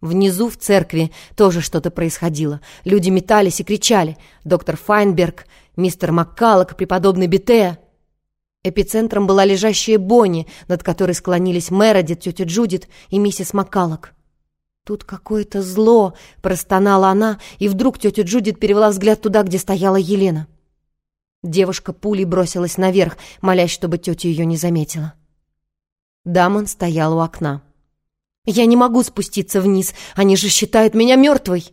Внизу, в церкви, тоже что-то происходило. Люди метались и кричали. Доктор Файнберг, мистер Маккаллок, преподобный Бетея. Эпицентром была лежащая Бонни, над которой склонились Мередит, тетя Джудит и миссис Маккаллок. «Тут какое-то зло!» — простонала она, и вдруг тетя Джудит перевела взгляд туда, где стояла Елена. Девушка пулей бросилась наверх, молясь, чтобы тетя ее не заметила. Дамон стоял у окна. «Я не могу спуститься вниз, они же считают меня мертвой!»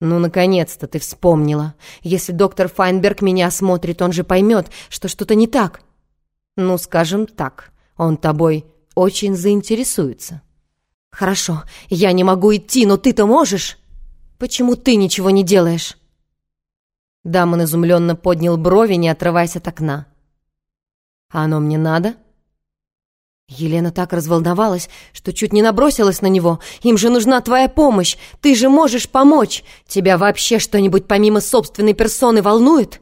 «Ну, наконец-то ты вспомнила. Если доктор Файнберг меня осмотрит, он же поймет, что что-то не так. Ну, скажем так, он тобой очень заинтересуется». «Хорошо, я не могу идти, но ты-то можешь? Почему ты ничего не делаешь?» Дамон изумленно поднял брови, не отрываясь от окна. «А оно мне надо?» Елена так разволновалась, что чуть не набросилась на него. «Им же нужна твоя помощь! Ты же можешь помочь! Тебя вообще что-нибудь помимо собственной персоны волнует?»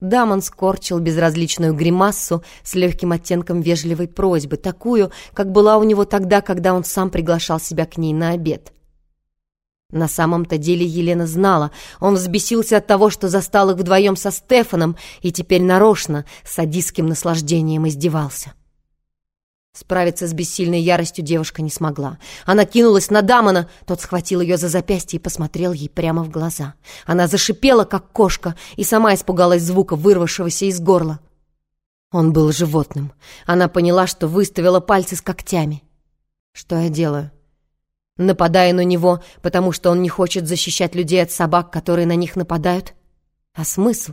Дамон скорчил безразличную гримассу с легким оттенком вежливой просьбы, такую, как была у него тогда, когда он сам приглашал себя к ней на обед. На самом-то деле Елена знала, он взбесился от того, что застал их вдвоем со Стефаном и теперь нарочно, с садистским наслаждением издевался. Справиться с бессильной яростью девушка не смогла. Она кинулась на Дамона, тот схватил ее за запястье и посмотрел ей прямо в глаза. Она зашипела, как кошка, и сама испугалась звука, вырвавшегося из горла. Он был животным. Она поняла, что выставила пальцы с когтями. Что я делаю? Нападаю на него, потому что он не хочет защищать людей от собак, которые на них нападают? А смысл?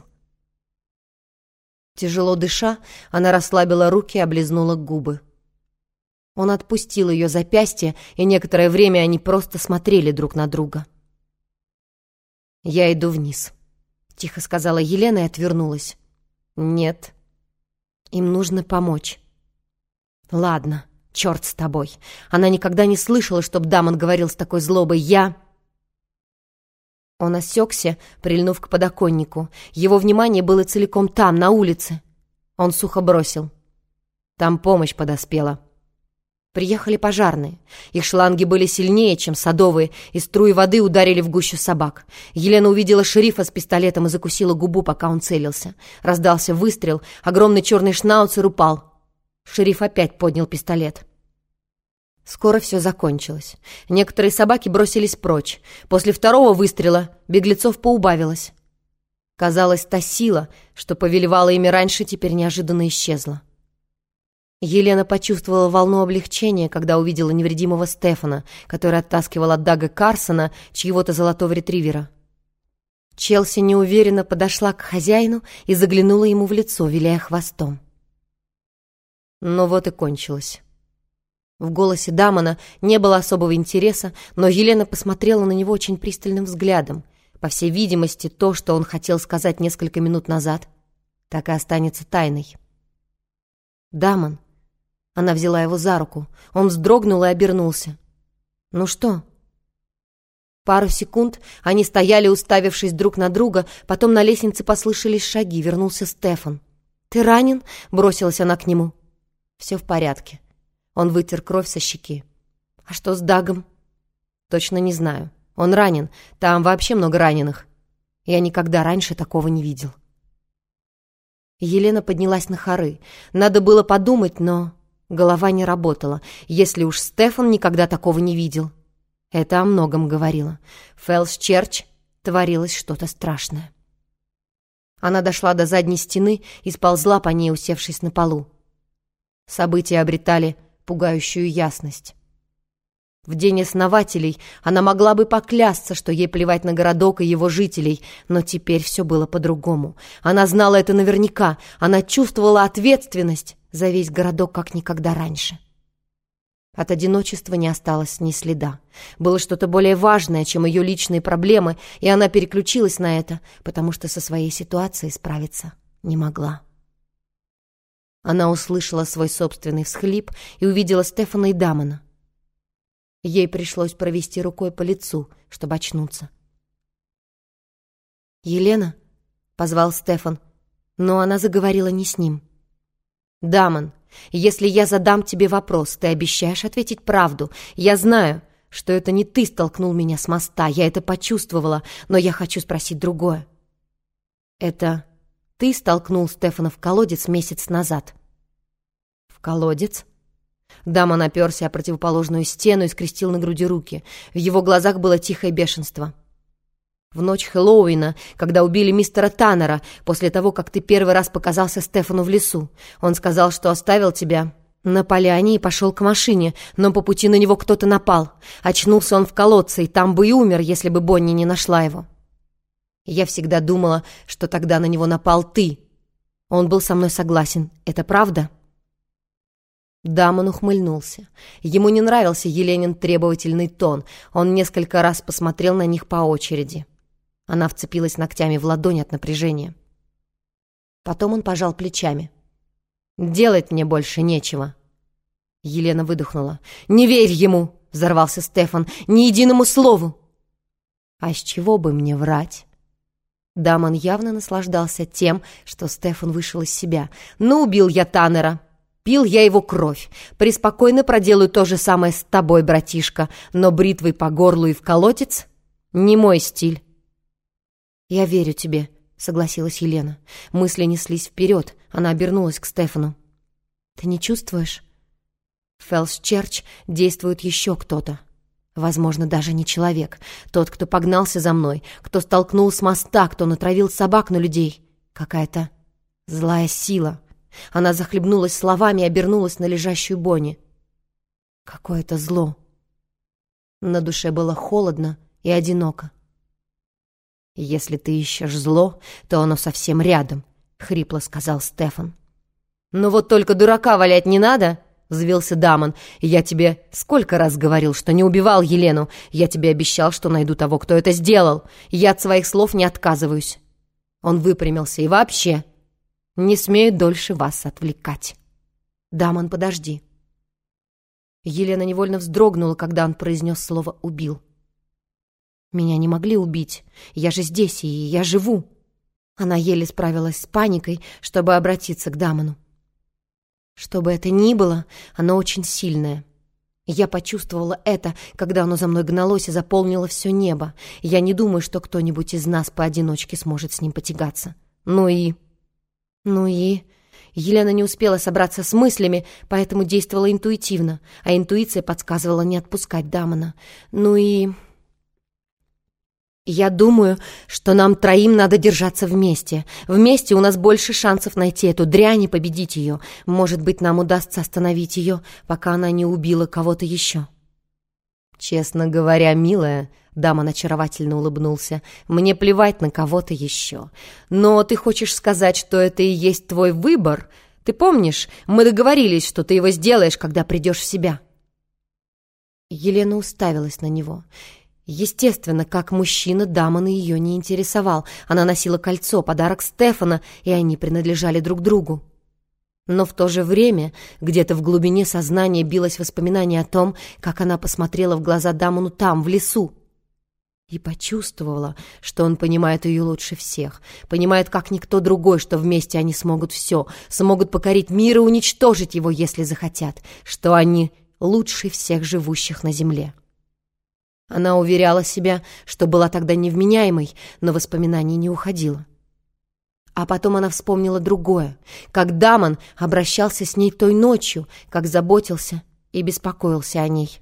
Тяжело дыша, она расслабила руки и облизнула губы. Он отпустил ее запястье, и некоторое время они просто смотрели друг на друга. «Я иду вниз», — тихо сказала Елена и отвернулась. «Нет, им нужно помочь». «Ладно, черт с тобой». Она никогда не слышала, чтоб Дамон говорил с такой злобой. «Я...» Он осекся, прильнув к подоконнику. Его внимание было целиком там, на улице. Он сухо бросил. «Там помощь подоспела». Приехали пожарные. Их шланги были сильнее, чем садовые, и струи воды ударили в гущу собак. Елена увидела шерифа с пистолетом и закусила губу, пока он целился. Раздался выстрел, огромный черный шнауцер упал. Шериф опять поднял пистолет. Скоро все закончилось. Некоторые собаки бросились прочь. После второго выстрела беглецов поубавилось. Казалось, та сила, что повелевала ими раньше, теперь неожиданно исчезла. Елена почувствовала волну облегчения, когда увидела невредимого Стефана, который оттаскивал от Дага Карсона чьего-то золотого ретривера. Челси неуверенно подошла к хозяину и заглянула ему в лицо, виляя хвостом. Ну вот и кончилось. В голосе Дамона не было особого интереса, но Елена посмотрела на него очень пристальным взглядом. По всей видимости, то, что он хотел сказать несколько минут назад, так и останется тайной. «Дамон», она взяла его за руку. Он вздрогнул и обернулся. «Ну что?» Пару секунд они стояли, уставившись друг на друга, потом на лестнице послышались шаги, вернулся Стефан. «Ты ранен?» — бросилась она к нему. «Все в порядке». Он вытер кровь со щеки. «А что с Дагом?» «Точно не знаю. Он ранен. Там вообще много раненых. Я никогда раньше такого не видел». Елена поднялась на хоры. Надо было подумать, но... Голова не работала, если уж Стефан никогда такого не видел. Это о многом говорило. В Черч творилось что-то страшное. Она дошла до задней стены и сползла по ней, усевшись на полу. События обретали пугающую ясность. В день основателей она могла бы поклясться, что ей плевать на городок и его жителей, но теперь все было по-другому. Она знала это наверняка, она чувствовала ответственность за весь городок, как никогда раньше. От одиночества не осталось ни следа. Было что-то более важное, чем ее личные проблемы, и она переключилась на это, потому что со своей ситуацией справиться не могла. Она услышала свой собственный всхлип и увидела Стефана и Дамона. Ей пришлось провести рукой по лицу, чтобы очнуться. «Елена?» — позвал Стефан, но она заговорила не с ним. «Дамон, если я задам тебе вопрос, ты обещаешь ответить правду. Я знаю, что это не ты столкнул меня с моста, я это почувствовала, но я хочу спросить другое. Это ты столкнул Стефана в колодец месяц назад?» «В колодец?» Дама наперся о противоположную стену и скрестил на груди руки. В его глазах было тихое бешенство. «В ночь Хэллоуина, когда убили мистера Таннера, после того, как ты первый раз показался Стефану в лесу, он сказал, что оставил тебя на поляне и пошел к машине, но по пути на него кто-то напал. Очнулся он в колодце, и там бы и умер, если бы Бонни не нашла его. Я всегда думала, что тогда на него напал ты. Он был со мной согласен. Это правда?» Дамон ухмыльнулся. Ему не нравился Еленин требовательный тон. Он несколько раз посмотрел на них по очереди. Она вцепилась ногтями в ладонь от напряжения. Потом он пожал плечами. «Делать мне больше нечего». Елена выдохнула. «Не верь ему!» — взорвался Стефан. «Ни единому слову!» «А с чего бы мне врать?» Дамон явно наслаждался тем, что Стефан вышел из себя. «Ну, убил я Таннера!» Пил я его кровь. Преспокойно проделаю то же самое с тобой, братишка, но бритвой по горлу и в колотец — не мой стиль. «Я верю тебе», — согласилась Елена. Мысли неслись вперед. Она обернулась к Стефану. «Ты не чувствуешь?» В Феллс-Черч действует еще кто-то. Возможно, даже не человек. Тот, кто погнался за мной, кто столкнул с моста, кто натравил собак на людей. Какая-то злая сила. Она захлебнулась словами и обернулась на лежащую Бонни. Какое-то зло. На душе было холодно и одиноко. «Если ты ищешь зло, то оно совсем рядом», — хрипло сказал Стефан. «Ну вот только дурака валять не надо», — взвился Дамон. «Я тебе сколько раз говорил, что не убивал Елену. Я тебе обещал, что найду того, кто это сделал. Я от своих слов не отказываюсь». Он выпрямился. «И вообще, не смею дольше вас отвлекать. Дамон, подожди. Елена невольно вздрогнула, когда он произнес слово «убил». Меня не могли убить. Я же здесь, и я живу. Она еле справилась с паникой, чтобы обратиться к Дамону. Что бы это ни было, оно очень сильное. Я почувствовала это, когда оно за мной гналось и заполнило все небо. Я не думаю, что кто-нибудь из нас поодиночке сможет с ним потягаться. Ну и... Ну и... Елена не успела собраться с мыслями, поэтому действовала интуитивно, а интуиция подсказывала не отпускать Дамона. Ну и... «Я думаю, что нам троим надо держаться вместе. Вместе у нас больше шансов найти эту дрянь и победить ее. Может быть, нам удастся остановить ее, пока она не убила кого-то еще». «Честно говоря, милая», — Дамон очаровательно улыбнулся, «мне плевать на кого-то еще. Но ты хочешь сказать, что это и есть твой выбор? Ты помнишь, мы договорились, что ты его сделаешь, когда придешь в себя». Елена уставилась на него. Естественно, как мужчина, Дамон ее не интересовал. Она носила кольцо, подарок Стефана, и они принадлежали друг другу. Но в то же время где-то в глубине сознания билось воспоминание о том, как она посмотрела в глаза Дамону там, в лесу, и почувствовала, что он понимает ее лучше всех, понимает, как никто другой, что вместе они смогут все, смогут покорить мир и уничтожить его, если захотят, что они лучше всех живущих на земле. Она уверяла себя, что была тогда невменяемой, но воспоминание не уходило. А потом она вспомнила другое, как Дамон обращался с ней той ночью, как заботился и беспокоился о ней.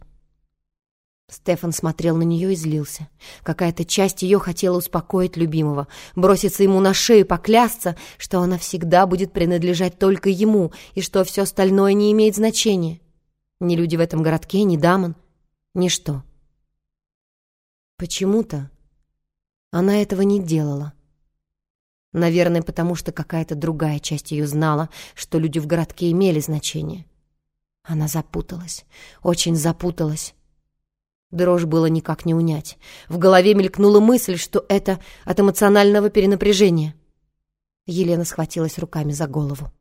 Стефан смотрел на нее и злился. Какая-то часть ее хотела успокоить любимого, броситься ему на шею, поклясться, что она всегда будет принадлежать только ему и что все остальное не имеет значения. Ни люди в этом городке, ни Дамон, ничто. Почему-то она этого не делала. Наверное, потому что какая-то другая часть ее знала, что люди в городке имели значение. Она запуталась, очень запуталась. Дрожь было никак не унять. В голове мелькнула мысль, что это от эмоционального перенапряжения. Елена схватилась руками за голову.